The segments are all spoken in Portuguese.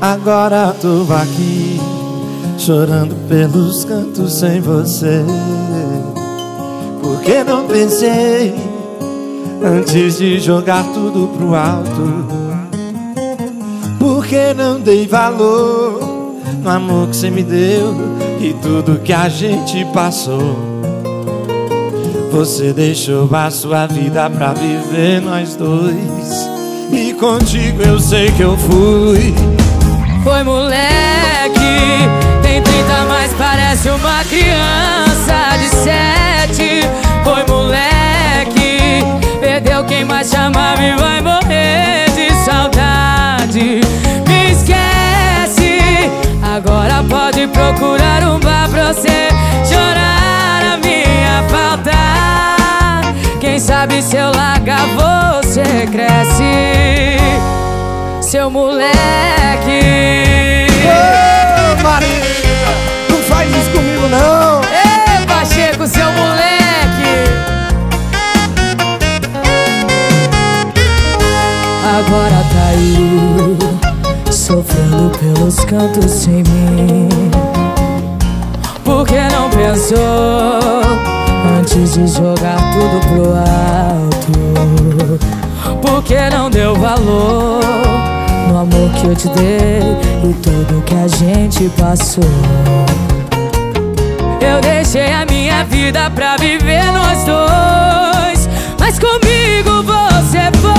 Agora tô aqui Chorando pelos cantos sem você. Porque não pensei Antes de jogar tudo pro alto. Porque não dei valor No amor que você me deu E tudo que a gente passou. Você deixou a sua vida pra viver nós dois. E contigo eu sei que eu fui Foi moleque Tem 30 mas parece uma criança de sete. Foi moleque Perdeu quem mais chamava e vai morrer de saudade. Me esquece Agora pode procurar um bar pra você Seu moleque. Ô, Maria, não faz isso comigo não. Ê, Pacheco, seu moleque. Agora tá aí Sofrendo pelos cantos sem mim. Por que não pensou Antes de jogar tudo pro alto. Por que não deu valor eu te dei E tudo que a gente passou eu deixei a minha vida pra viver nós dois Mas comigo você foi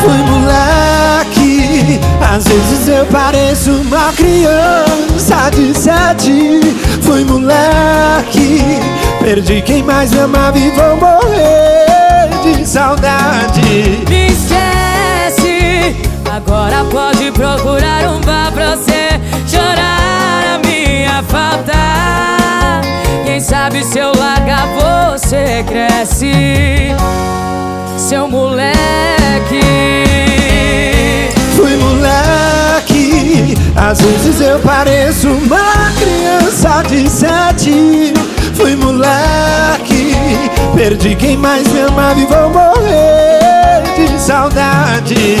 Fui moleque, às vezes eu pareço uma criança de sete. Fui moleque, perdi quem mais me amava e vou morrer de saudade. Sabe se eu largar você cresce Seu moleque Fui moleque, às vezes eu pareço uma criança de sete. Fui moleque, perdi quem mais me amava e vou morrer de saudade.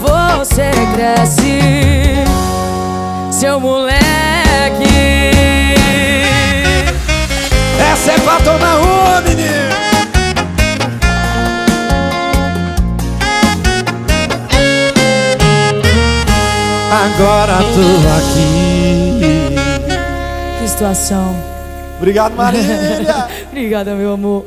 Você cresce Seu moleque Essa é pra tomar uma, menino. Agora tô aqui. Que situação Obrigado, Marília. Obrigada meu amor